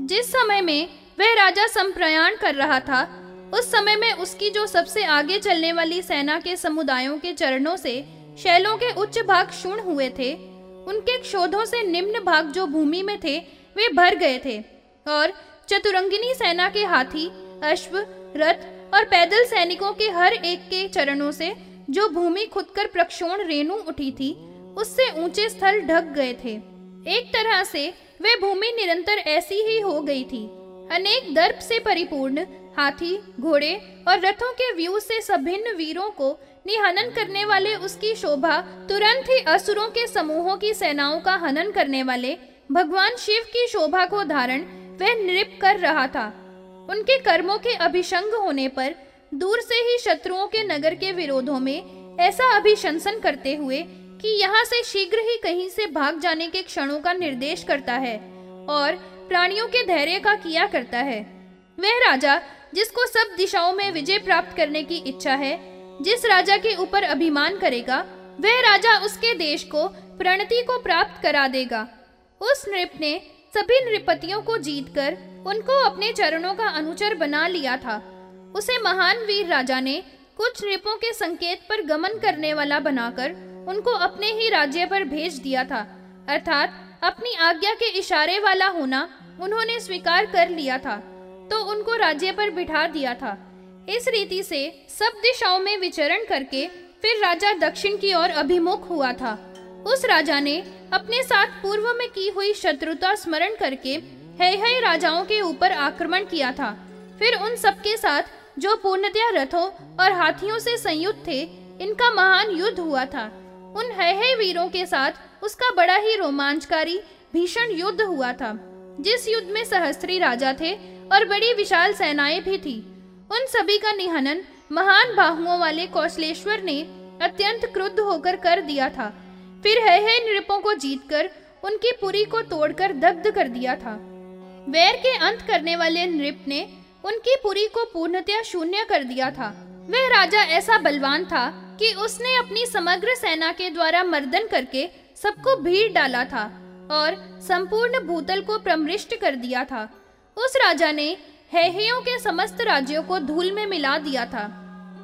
जिस समय में वह राजा संप्रयाण कर रहा था, उस समय में उसकी जो सबसे आगे चलने वाली सेना के समुदायों के चरणों से शैलों के उच्च भाग क्षुण हुए थे, उनके क्षोधों से निम्न भाग जो भूमि में थे, वे भर गए थे। और चतुरंगिनी सेना के हाथी, अश्व, रथ और पैदल सैनिकों के हर एक के चरणों से जो भूमि खुदकर प्रक्षोण रेणु उठी थी, उससे ऊँचे स्थल ढक गए थे। एक तरह से वे भूमि निरंतर ऐसी ही हो गई थी। अनेक दर्प से परिपूर्ण, हाथी, घोड़े और रथों के व्यू से सभिन्न वीरों को निहनन करने वाले उसकी शोभा तुरंत ही असुरों के समूहों की सेनाओं का हनन करने वाले भगवान शिव की शोभा को धारण वह नृप कर रहा था। उनके कर्मों के अभिशंग होने पर दूर से ही शत्रुओं के नगर के विरोधों में ऐसा अभिशंसन करते हुए कि यहाँ से शीघ्र ही कहीं से भाग जाने के क्षणों का निर्देश करता है और प्राणियों के धैर्य का किया करता है। वह राजा, जिसको सब दिशाओं में विजय प्राप्त करने की इच्छा है, जिस राजा के ऊपर अभिमान करेगा, वह राजा उसके देश को, प्रणति को प्राप्त करा देगा। उस नृप ने सभी नृपतियों को जीतकर, उनको अपने चरणों का अनुचर बना लिया था। उसे महान वीर राजा ने कुछ नृपों के संकेत पर गमन करने वाला बनाकर उनको अपने ही राज्य पर भेज दिया था। अर्थात, अपनी आज्ञा के इशारे वाला होना उन्होंने स्वीकार कर लिया था तो उनको राज्य पर बिठा दिया था। इस रीति से सब दिशाओं में विचरण करके फिर राजा दक्षिण की ओर अभिमुख हुआ था। उस राजा ने अपने साथ पूर्व में की हुई शत्रुता स्मरण करके है है राजाओं के ऊपर आक्रमण किया था। फिर उन सबके साथ जो पूर्णतया रथों और हाथियों से संयुक्त थे, इनका महान युद्ध हुआ था। उन है है वीरों के साथ उसका बड़ा ही रोमांचकारी, भीषण युद्ध हुआ था, जिस युद्ध में सहस्त्री राजा थे और बड़ी विशाल सेनाएँ भी थी। उन सभी का निहनन महान बाहुओं वाले कौशलेश्वर ने अत्यंत क्रुद्ध होकर कर दिया था। फिर है है नृपों को जीतकर उनकी पुरी को तोड़कर दग्ध कर दिया था। वैर के अंत करने वाले नृप ने उनकी पुरी को पूर्णतया शून्य कर दिया था। वह राजा ऐसा बलवान था कि उसने अपनी समग्र सेना के द्वारा मर्दन करके सबको भीड़ डाला था और संपूर्ण भूतल को प्रमृष्ट कर दिया था। उस राजा ने हेहियों के समस्त राज्यों को धूल में मिला दिया था।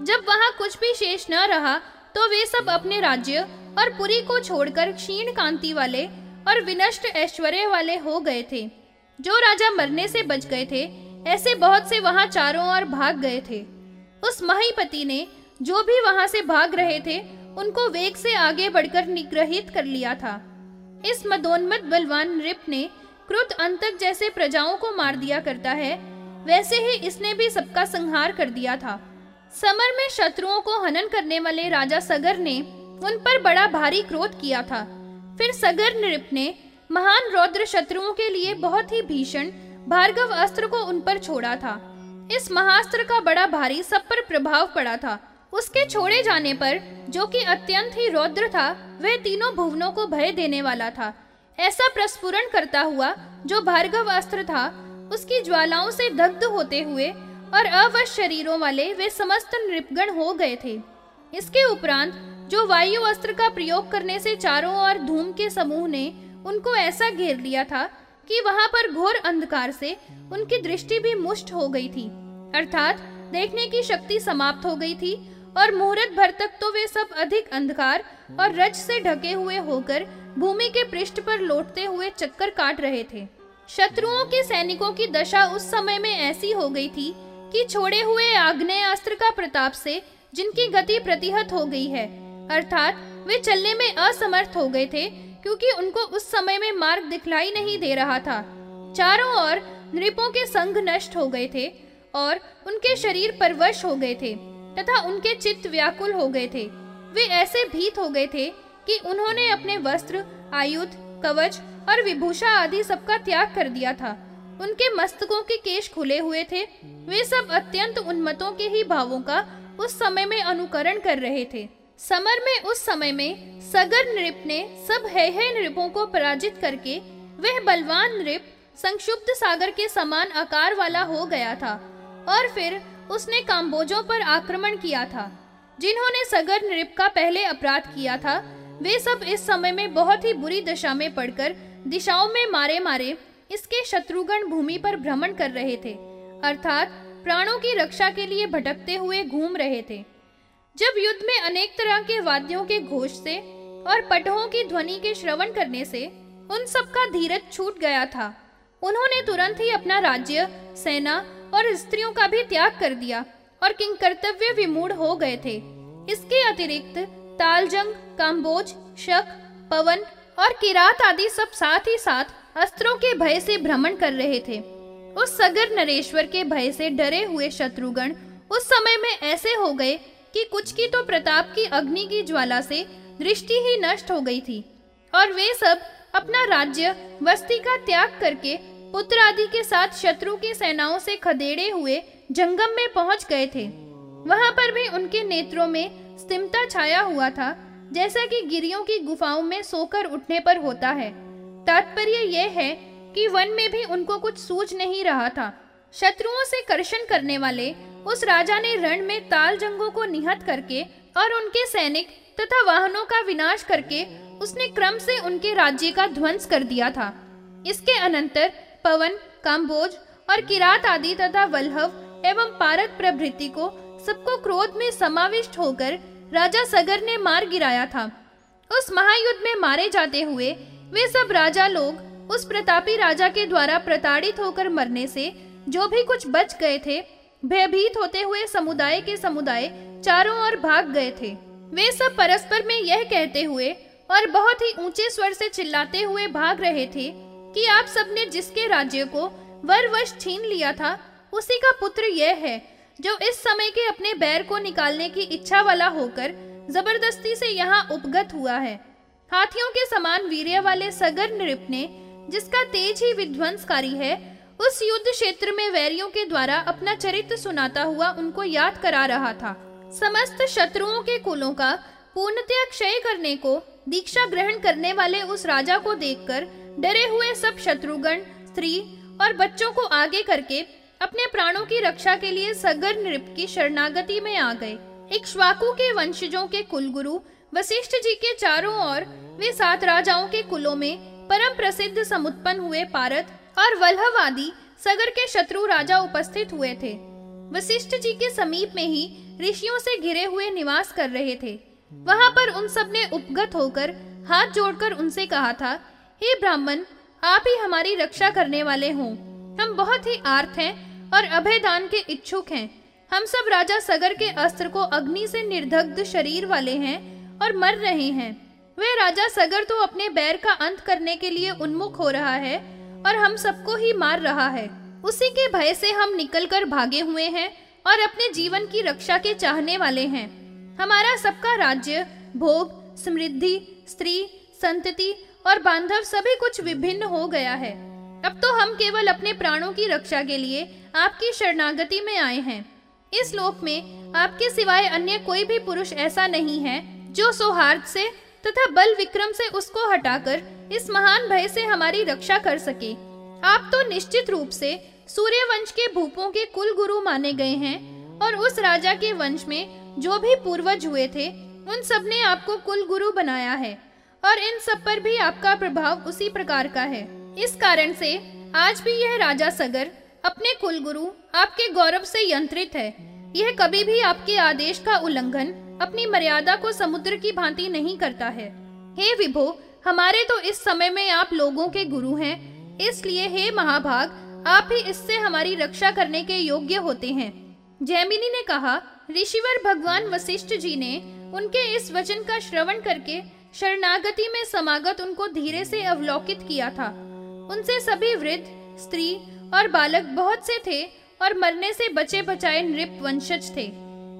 जब वहाँ कुछ भी शेष न रहा तो वे सब अपने राज्य और पुरी को छोड़कर क्षीण कांति वाले और विनष्ट ऐश्वर्य वाले हो गए थे। जो राजा मरने से बच गए थे, ऐसे बहुत से वहाँ चारों ओर भाग गए थे। उस महीपति ने जो भी वहाँ से भाग रहे थे, उनको वेग से आगे बढ़कर निग्रहित कर लिया था। इस मदोन्मत बलवान नृप ने क्रुत अंतक जैसे प्रजाओं को मार दिया करता है, वैसे ही इसने भी सबका संहार कर दिया था। समर में शत्रुओं को हनन करने वाले राजा सगर ने उन पर बड़ा भारी क्रोध किया था। फिर सगर नृप ने महान रौद्र शत्रुओं के लिए बहुत ही भीषण भार्गव अस्त्र को उन पर छोड़ा था। इस महास्त्र का बड़ा भारी सब पर प्रभाव पड़ा था। उसके छोड़े जाने पर, जो कि अत्यंत ही रौद्र था, वह तीनों भुवनों को भय देने वाला था। ऐसा प्रस्फुरण करता हुआ, जो भार्गव अस्त्र था, उसकी ज्वालाओं से दग्ध होते हुए और अवश शरीरों वाले वे समस्त नृपगण हो गए थे। इसके उपरांत, जो वायु अस्त्र का प्रयोग करने से चारों ओर धूम के समूह ने उनको ऐसा घेर लिया था कि वहाँ पर घोर अंधकार से उनकी दृष्टि भी मुष्ट हो गई थी। अर्थात, देखने की शक्ति समाप्त हो गई थी और मुहूर्त भर तक तो वे सब अधिक अंधकार और रज से ढके हुए होकर भूमि के पृष्ठ पर लौटते हुए चक्कर काट रहे थे। शत्रुओं के सैनिकों की दशा उस समय में ऐसी हो गई थी कि छोड़े हुए आग्नेय अस्त्र का प्रताप से जिनकी गति प्रतिहत हो गई है, अर्थात वे चलने में असमर्थ हो गए थे क्योंकि उनको उस समय में मार्ग दिखलाई नहीं दे रहा था। चारों ओर नृपों के संग नष्ट हो गए थे और उनके शरीर परवश हो गए थे। तथा उनके चित्त व्याकुल हो गए थे। वे ऐसे भीत हो गए थे कि उन्होंने अपने वस्त्र, आयुध, कवच और विभूषा आदि सबका त्याग कर दिया था। उनके मस्तकों के केश खुले हुए थे। वे सब अत्यंत उन्मतों के ही भावों का उस समय में अनुकरण कर रहे थे। समर में उस समय में सगर नृप ने सब है है नृपों को पराजित करके वह बलवान नृप संक्षुब्ध सागर के समान आकार वाला हो गया था। और फिर उसने काम्बोजों पर आक्रमण किया था। जिन्होंने सगर नृप का पहले अपराध किया था, वे सब इस समय में बहुत ही बुरी दशा में पड़कर दिशाओं में मारे मारे इसके शत्रुगण भूमि पर भ्रमण कर रहे थे, अर्थात प्राणों की रक्षा के लिए भटकते हुए घूम रहे थे। जब युद्ध में अनेक तरह के वाद्यों के घोष से और पटहों की ध्वनि के श्रवण करने से उन सबका धीरज छूट गया था। उन्होंने तुरंत ही अपना राज्य, सेना और स्त्रियों का भी त्याग कर दिया, और किंग कर्तव्य विमूढ़ हो गए थे। इसके अतिरिक्त तालजंग, काम्बोज, शक, पवन और किरात आदि सब साथ ही साथ अस्त्रों के भय से भ्रमण कर रहे थे। उस सगर नरेश्वर के भय से डरे हुए शत्रुगण उस समय में ऐसे हो गए कि कुछ की तो प्रताप की अग्नि की ज्वाला से दृष्टि ही नष्ट हो गई थी, और वे सब अपना राज्य, वस्ती का त्याग करके पुत्र आदि के साथ शत्रु की सेनाओं से खदेड़े हुए जंगम में पहुँच गए थे। वहाँ पर भी उनके नेत्रों में स्तिमता छाया हुआ था, जैसा कि गिरियों की गुफाओं में सोकर उठने पर होता है। तात्पर्य यह है कि वन में भी उनको कुछ सूझ नहीं रहा था। शत्रुओं से कर्षण करने वाले उस राजा ने रण में ताल जंगों को निहत करके और उनके सैनिक तथा वाहनों का विनाश करके उसने क्रम से उनके राज्य का ध्वंस कर दिया था। इसके अनंतर पवन, काम्बोज और किरात आदि तथा वल्लभ एवं पारक प्रभृति को सबको क्रोध में समाविष्ट होकर राजा सगर ने मार गिराया था। उस महायुद्ध में मारे जाते हुए वे सब राजा लोग उस प्रतापी राजा के द्वारा प्रताड़ित होकर मरने से जो भी कुछ बच गए थे, भयभीत होते हुए समुदाय के समुदाय चारों ओर भाग गए थे। वे सब परस्पर में यह कहते हुए और बहुत ही ऊँचे स्वर से चिल्लाते हुए भाग रहे थे कि आप सबने जिसके राज्य को वरवश छीन लिया था, उसी का पुत्र यह है, जो इस समय के अपने बैर को निकालने की इच्छा वाला होकर ज़बरदस्ती से यहाँ उपगत हुआ है। हाथियों के समान वीर्य वाले सगर नृप ने, जिसका तेज ही विध्वंसकारी है, उस युद्ध क्षेत्र में वैरियों के द्वारा अपना चरित्र सुनाता हुआ उनको याद करा रहा था। समस्त शत्रुओं के कुलों का पूर्णतया क्षय करने को, दीक्षा ग्रहण करने वाले उस राजा को देखकर डरे हुए सब शत्रुगण, स्त्री और बच्चों को आगे करके अपने प्राणों की रक्षा के लिए सगर नृप की शरणागति में आ गए। इक्ष्वाकु के वंशजों के कुलगुरु, वशिष्ठ जी के चारों ओर, वे सात राजाओं के कुलों में परम प्रसिद्ध समुत्पन्न हुए पारत और वल्लभ आदि सगर के शत्रु राजा उपस्थित हुए थे। वशिष्ठ जी के समीप में ही ऋषियों से घिरे हुए निवास कर रहे थे। वहाँ पर उन सबने उपगत होकर हाथ जोड़कर उनसे कहा था हे ब्राह्मण, आप ही हमारी रक्षा करने वाले हों। हम बहुत ही आर्थ हैं और अभय दान के इच्छुक हैं। हम सब राजा सगर के अस्त्र को अग्नि से निर्दग्ध शरीर वाले हैं और मर रहे हैं। वे राजा सगर तो अपने बैर का अंत करने के लिए उन्मुख हो रहा है और हम सबको ही मार रहा है। उसी के भय से हम निकलकर भागे हुए हैं और अपने जीवन की रक्षा के चाहने वाले हैं। हमारा सबका राज्य भोग, समृद्धि, स्त्री, संतति और बांधव सभी कुछ विभिन्न हो गया है। अब तो हम केवल अपने प्राणों की रक्षा के लिए आपकी शरणागति में आए हैं। इस लोक में आपके सिवाय अन्य कोई भी पुरुष ऐसा नहीं है जो सौहार्द से तथा बल विक्रम से उसको हटाकर इस महान भय से हमारी रक्षा कर सके। आप तो निश्चित रूप से सूर्य वंश के भूपों के कुल गुरु माने गए हैं और उस राजा के वंश में जो भी पूर्वज हुए थे, उन सबने आपको कुल गुरु बनाया है। और इन सब पर भी आपका प्रभाव उसी प्रकार का है। इस कारण से आज भी यह राजा सगर अपने कुलगुरु आपके गौरव से यंत्रित है। यह कभी भी आपके आदेश का उल्लंघन, अपनी मर्यादा को समुद्र की भांति नहीं करता है। हे विभो, हमारे तो इस समय में आप लोगों के गुरु हैं, इसलिए हे महाभाग, आप ही इससे हमारी रक्षा करने के योग्य होते हैं। जैमिनी ने कहा, ऋषिवर भगवान वशिष्ठ जी ने उनके इस वचन का श्रवण करके शरणागति में समागत उनको धीरे से अवलोकित किया था। उनसे सभी वृद्ध, स्त्री और बालक बहुत से थे और मरने से बचे बचाए नृप वंशज थे।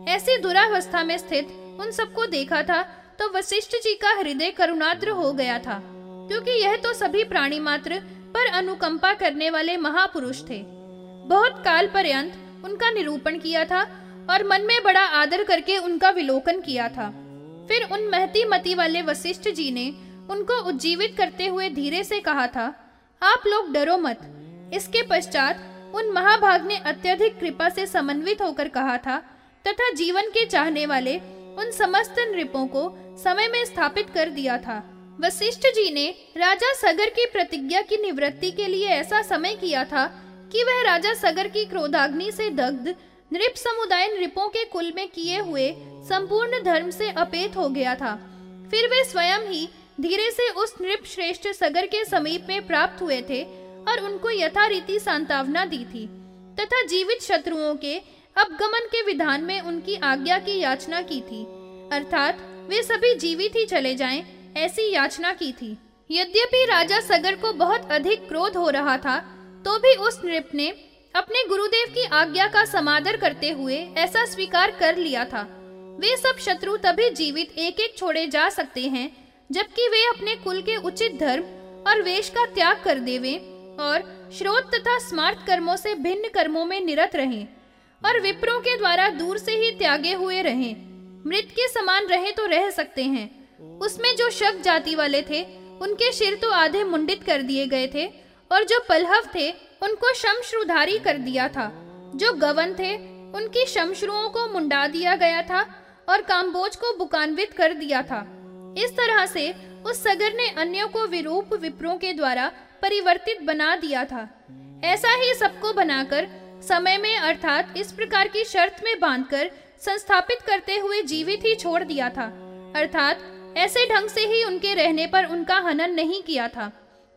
ऐसी दुरावस्था में स्थित उन सबको देखा था तो वशिष्ठ जी का हृदय करुणाद्र हो गया था, क्योंकि यह तो सभी प्राणी मात्र पर अनुकंपा करने वाले महापुरुष थे। बहुत काल पर्यंत उनका निरूपण किया था और मन में बड़ा आदर करके उनका विलोकन किया था। फिर उन महती मती वाले वशिष्ठ जी ने उनको उज्जीवित करते हुए धीरे से कहा था, आप लोग डरो मत। इसके पश्चात उन महाभाग ने अत्यधिक कृपा से समन्वित होकर कहा था, तथा जीवन के चाहने वाले उन समस्त नृपों को समय में स्थापित कर दिया था। वशिष्ठ जी ने राजा सगर की प्रतिज्ञा की निवृत्ति के लिए ऐसा समय किया था कि वह राजा सगर की क्रोधाग्नि से दग्ध नृप समुदाय नृपों के कुल में किए हुए संपूर्ण धर्म से अपेत हो गया था। फिर वे स्वयं ही धीरे से उस नृप श्रेष्ठ सगर के समीप में प्राप्त हुए थे और उनको यथारीति सांत्वना दी थी, तथा जीवित शत्रुओं के अपगमन के विधान में उनकी आज्ञा की याचना की थी। अर्थात, वे सभी जीवित ही चले जाएँ, ऐसी याचना की थी। यद्यपि राजा सगर को बहुत अधिक क्रोध हो रहा था तो भी उस नृप ने अपने गुरुदेव की आज्ञा का समादर करते हुए ऐसा स्वीकार कर लिया था। वे सब शत्रु तभी जीवित एक एक छोड़े जा सकते हैं, जबकि वे अपने कुल के उचित धर्म और वेश का त्याग कर देवे और श्रोत तथा स्मार्ट कर्मों से भिन्न कर्मों में निरत रहें और विप्रों के द्वारा दूर से ही त्यागे हुए रहें। मृत के समान रहे तो रह सकते हैं। उसमें जो शक जाति वाले थे, उनके सिर तो आधे मुंडित कर दिए गए थे और जो पलहव थे उनको शमश्रुधारी कर दिया था। जो गवन थे, उनकी शमश्रुओं को मुंडा दिया गया था और काम्बोज को बुकान्वित कर दिया था। इस तरह से उस सगर ने अन्यों को विरूप विप्रों के द्वारा परिवर्तित बना दिया था। ऐसा ही सबको बनाकर समय में अर्थात इस प्रकार की शर्त में बांधकर संस्थापित करते हुए जीवित ही छोड़ दिया था। अर्थात ऐसे ढंग से ही उनके रहने पर उनका हनन नहीं किया था।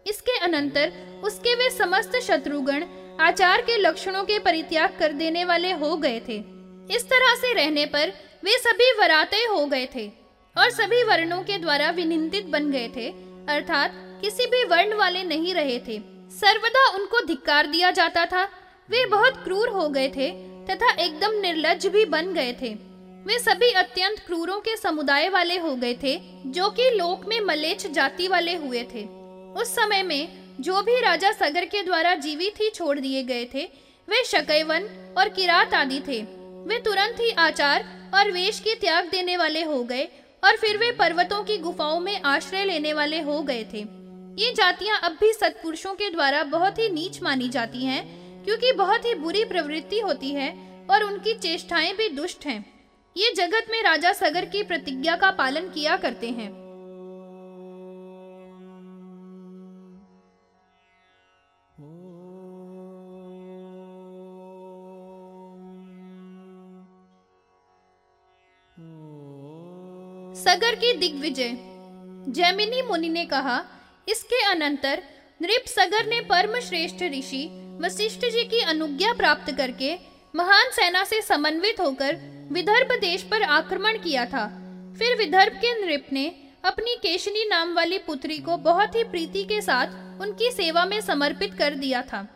इसके अनंतर उसके वे समस्त शत्रुगण आचार के लक्षणों के परित्याग कर देने वाले हो गए थे। इस तरह से रहने पर वे सभी वराते हो गए थे और सभी वर्णों के द्वारा विनिंदित बन गए थे, अर्थात किसी भी वर्ण वाले नहीं रहे थे। सर्वदा उनको धिक्कार दिया जाता था। वे बहुत क्रूर हो गए थे तथा एकदम निर्लज भी बन गए थे। वे सभी अत्यंत क्रूरों के समुदाय वाले हो गए थे, जो कि लोक में मलेच्छ जाति वाले हुए थे। उस समय में जो भी राजा सगर के द्वारा जीवित ही छोड़ दिए गए थे, वे शकैवन और किरात आदि थे। वे तुरंत ही आचार और वेश की त्याग देने वाले हो गए और फिर वे पर्वतों की गुफाओं में आश्रय लेने वाले हो गए थे। ये जातियाँ अब भी सत्पुरुषों के द्वारा बहुत ही नीच मानी जाती हैं, क्योंकि बहुत ही बुरी प्रवृत्ति होती है और उनकी चेष्टाएँ भी दुष्ट हैं। ये जगत में राजा सगर की प्रतिज्ञा का पालन किया करते हैं। सगर की दिग्विजय। जैमिनी मुनि ने कहा, इसके अनंतर नृप सगर ने परम श्रेष्ठ ऋषि वशिष्ठ जी की अनुज्ञा प्राप्त करके महान सेना से समन्वित होकर विदर्भ देश पर आक्रमण किया था। फिर विदर्भ के नृप ने अपनी केशनी नाम वाली पुत्री को बहुत ही प्रीति के साथ उनकी सेवा में समर्पित कर दिया था।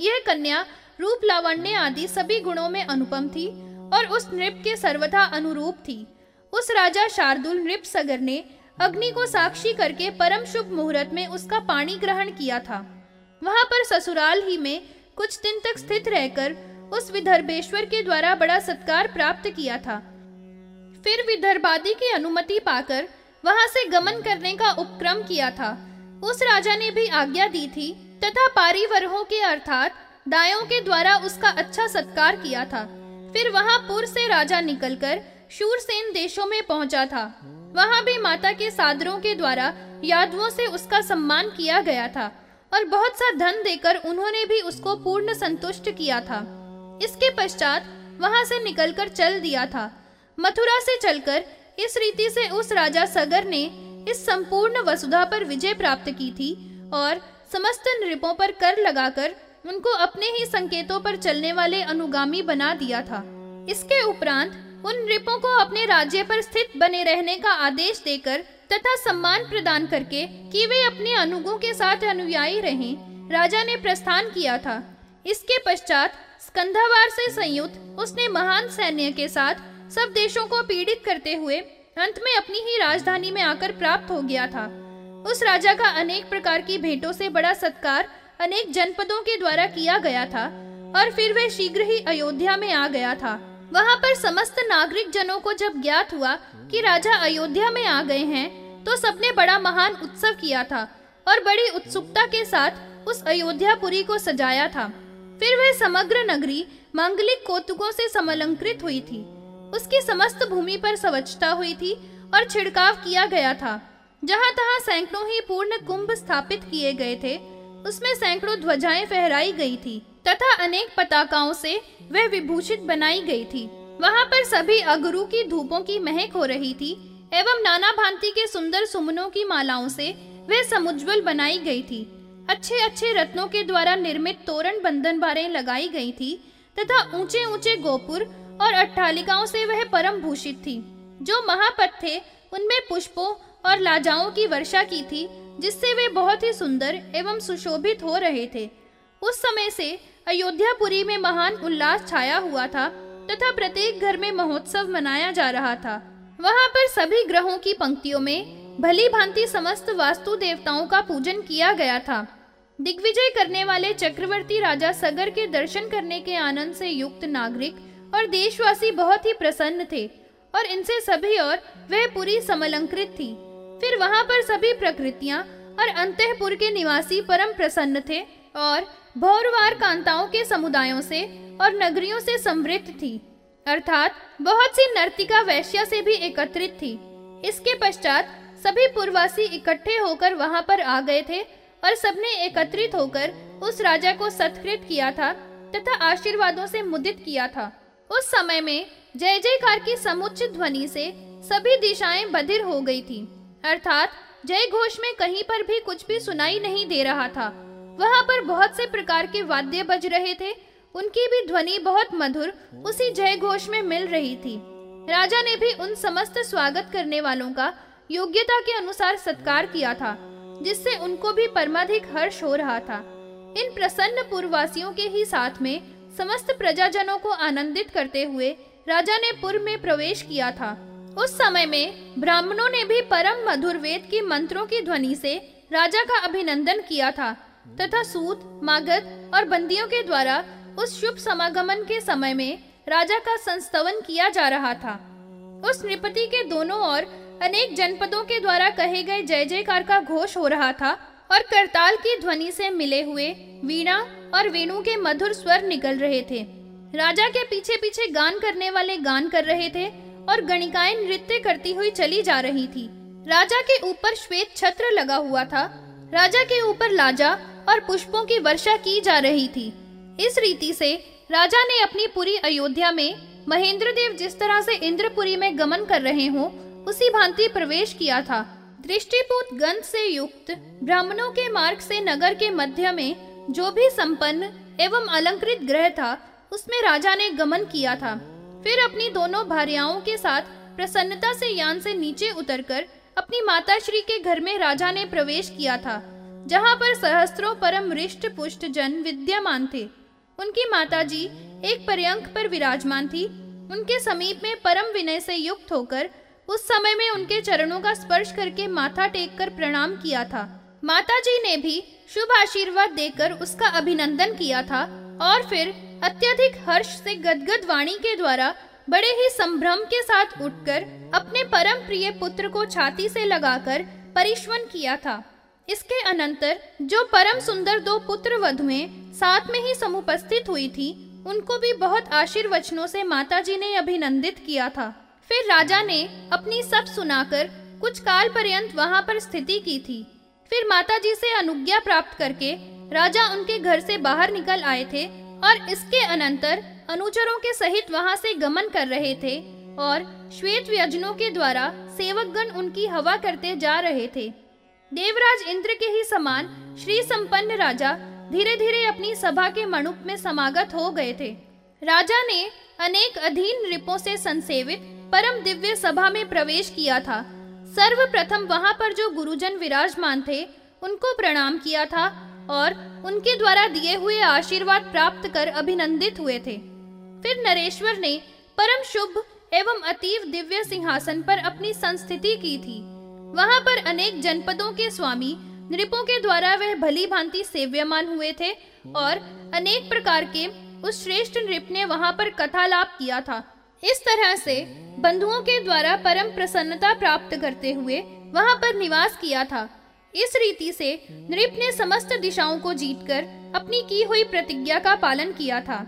यह कन्या रूप लावण्य आदि सभी गुणों में अनुपम थी और उस नृप के सर्वथा अनुरूप थी। उस राजा शार्दुल नृप सगर ने अग्नि को साक्षी करके परम शुभ मुहूर्त में उसका पानी ग्रहण किया था। वहाँ पर ससुराल ही में कुछ दिन तक स्थित रहकर उस विदर्भेश्वर के द्वारा बड़ा सत्कार प्राप्त किया था। फिर विदर्भादि की अनुमति पाकर वहाँ से गमन करने का उपक्रम किया था। उस राजा ने भी आज्ञा दी थी तथा पारिवरों के अर्थात दायों के द्वारा उसका अच्छा सत्कार किया था। फिर वहाँ पुर से राजा निकलकर शूरसेन देशों में पहुँचा था। वहाँ भी माता के सादरों के द्वारा यादवों से उसका सम्मान किया गया था और बहुत सा धन देकर उन्होंने भी उसको पूर्ण संतुष्ट किया था। इसके पश्चात वहाँ से निकलकर चल दिया था। मथुरा से चलकर इस रीति से उस राजा सगर ने इस संपूर्ण वसुधा पर विजय प्राप्त की थी और समस्त नृपों पर कर लगाकर उनको अपने ही संकेतों पर चलने वाले अनुगामी बना दिया था। इसके उपरांत उन नृपों को अपने राज्य पर स्थित बने रहने का आदेश देकर तथा सम्मान प्रदान करके कि वे अपने अनुगों के साथ अनुयायी रहें, राजा ने प्रस्थान किया था। इसके पश्चात स्कंधावार से संयुक्त उसने महान सैन्य के साथ सब देशों को पीड़ित करते हुए अंत में अपनी ही राजधानी में आकर प्राप्त हो गया था। उस राजा का अनेक प्रकार की भेंटों से बड़ा सत्कार अनेक जनपदों के द्वारा किया गया था और फिर वह शीघ्र ही अयोध्या में आ गया था। वहाँ पर समस्त नागरिक जनों को जब ज्ञात हुआ कि राजा अयोध्या में आ गए हैं तो सबने बड़ा महान उत्सव किया था और बड़ी उत्सुकता के साथ उस अयोध्यापुरी को सजाया था। फिर वह समग्र नगरी मांगलिक कौतुकों से समलंकृत हुई थी। उसकी समस्त भूमि पर स्वच्छता हुई थी और छिड़काव किया गया था। जहाँ तहाँ सैकड़ों ही पूर्ण कुंभ स्थापित किए गए थे, उसमें सैकड़ों ध्वजाएँ फहराई गई थी। तथा अनेक पताकाओं से वह विभूषित बनाई गई थी। वहाँ पर सभी अगुरु की धूपों की महक हो रही थी एवं नाना भांति के सुंदर सुमनों की मालाओं से वह समुज्वल बनाई गई थी। अच्छे अच्छे रत्नों के द्वारा निर्मित तोरण बंधन बारें लगाई गई थी तथा ऊँचे ऊँचे गोपुर और अट्टालिकाओं से वह परम भूषित थी। जो महापथ थे, उनमें पुष्पों और लाजाओं की वर्षा की थी, जिससे वे बहुत ही सुंदर एवं सुशोभित हो रहे थे। उस समय से अयोध्यापुरी में महान उल्लास छाया हुआ था तथा प्रत्येक घर में महोत्सव मनाया जा रहा था। वहाँ पर सभी ग्रहों की पंक्तियों में भली भांति समस्त वास्तु देवताओं का पूजन किया गया था। दिग्विजय करने वाले चक्रवर्ती राजा सगर के दर्शन करने के आनंद से युक्त नागरिक और देशवासी बहुत ही प्रसन्न थे और इनसे सभी और वह पूरी समलंकृत थी। फिर वहाँ पर सभी प्रकृतियाँ और अंतपुर के निवासी परम प्रसन्न थे और भौरवार कांताओं के समुदायों से और नगरियों से समृद्ध थी। अर्थात बहुत सी नर्तिका वैश्या से भी एकत्रित थी। इसके पश्चात सभी पूर्वासी इकट्ठे होकर वहाँ पर आ गए थे और सबने एकत्रित होकर उस राजा को सत्कृत किया था तथा आशीर्वादों से मुदित किया था। उस समय में जय जयकार की समुच्च ध्वनि से सभी दिशाएँ बधिर हो गई थी। अर्थात जय घोष में कहीं पर भी कुछ भी सुनाई नहीं दे रहा था। वहाँ पर बहुत से प्रकार के वाद्य बज रहे थे। उनकी भी ध्वनि बहुत मधुर, उसी जय घोष में मिल रही थी। राजा ने भी उन समस्त स्वागत करने वालों का योग्यता के अनुसार सत्कार किया था, जिससे उनको भी परमाधिक हर्ष हो रहा था। इन प्रसन्न पूर्ववासियों के ही साथ में समस्त प्रजाजनों को आनंदित करते हुए राजा ने पुर में प्रवेश किया था। उस समय में ब्राह्मणों ने भी परम मधुर वेद के मंत्रों की ध्वनि से राजा का अभिनंदन किया था। तथा सूत, मागध और बंदियों के द्वारा उस शुभ समागमन के समय में राजा का संस्तवन किया जा रहा था। उस नृपति के दोनों ओर अनेक जनपदों के द्वारा कहे गए जय जयकार का घोष हो रहा था और करताल की ध्वनि से मिले हुए वीणा और वेणु के मधुर स्वर निकल रहे थे। राजा के पीछे पीछे गान करने वाले गान कर रहे थे और गणिकाएँ नृत्य करती हुई चली जा रही थी। राजा के ऊपर श्वेत छत्र लगा हुआ था। राजा के ऊपर लाजा और पुष्पों की वर्षा की जा रही थी। इस रीति से राजा ने अपनी पूरी अयोध्या में महेंद्र देव जिस तरह से इंद्रपुरी में गमन कर रहे हों, उसी भांति प्रवेश किया था। दृष्टिपूत गंध से युक्त ब्राह्मणों के मार्ग से नगर के मध्य में जो भी संपन्न एवं अलंकृत ग्रह था, उसमें राजा ने गमन किया था। फिर अपनी दोनों भार्याओं के साथ प्रसन्नता से यान से नीचे उतरकर अपनी माता श्री के घर में राजा ने प्रवेश किया था। जहाँ पर सहस्त्रों परम रिष्ट पुष्ट जन विद्यमान थे। उनकी माताजी एक पर्यंक पर विराजमान थी। उनके समीप में परम विनय से युक्त होकर उस समय में उनके चरणों का स्पर्श करके माथा टेक कर प्रणाम किया था। माता जी ने भी शुभ आशीर्वाद देकर उसका अभिनंदन किया था और फिर अत्यधिक हर्ष से गदगद वाणी के द्वारा बड़े ही संभ्रम के साथ उठकर अपने परम प्रिय पुत्र को छाती से लगाकर परिश्वन किया था। इसके अनंतर जो परम सुंदर दो पुत्र वधुएँ साथ में ही समुपस्थित हुई थी, उनको भी बहुत आशीर्वचनों से माताजी ने अभिनंदित किया था। फिर राजा ने अपनी सब सुनाकर कुछ काल पर्यंत वहाँ पर स्थिति की थी। फिर माता जी से अनुज्ञा प्राप्त करके राजा उनके घर से बाहर निकल आए थे और इसके अनंतर अनुचरों के सहित वहाँ से गमन कर रहे थे और श्वेत व्यजनों के द्वारा सेवकगण उनकी हवा करते जा रहे थे। देवराज इंद्र के ही समान श्री संपन्न राजा धीरे धीरे अपनी सभा के मणुप में समागत हो गए थे। राजा ने अनेक अधीन रिपों से संसेवित परम दिव्य सभा में प्रवेश किया था। सर्वप्रथम वहाँ पर जो गुरुजन विराजमान थे, उनको प्रणाम किया था और उनके द्वारा दिए हुए आशीर्वाद प्राप्त कर अभिनंदित हुए थे। फिर नरेश्वर ने परम शुभ एवं अतीव दिव्य सिंहासन पर अपनी संस्थिति की थी। वहाँ पर अनेक जनपदों के स्वामी नृपों के द्वारा वह भली भांति सेव्यमान हुए थे और अनेक प्रकार के उस श्रेष्ठ नृप ने वहाँ पर कथा लाभ किया था। इस तरह से बंधुओं के द्वारा परम प्रसन्नता प्राप्त करते हुए वहाँ पर निवास किया था। इस रीति से नृप ने समस्त दिशाओं को जीतकर अपनी की हुई प्रतिज्ञा का पालन किया था।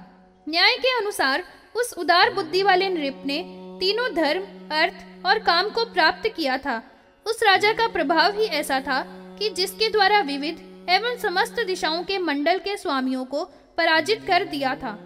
न्याय के अनुसार उस उदार बुद्धि वाले नृप ने तीनों धर्म, अर्थ और काम को प्राप्त किया था। उस राजा का प्रभाव ही ऐसा था कि जिसके द्वारा विविध एवं समस्त दिशाओं के मंडल के स्वामियों को पराजित कर दिया था।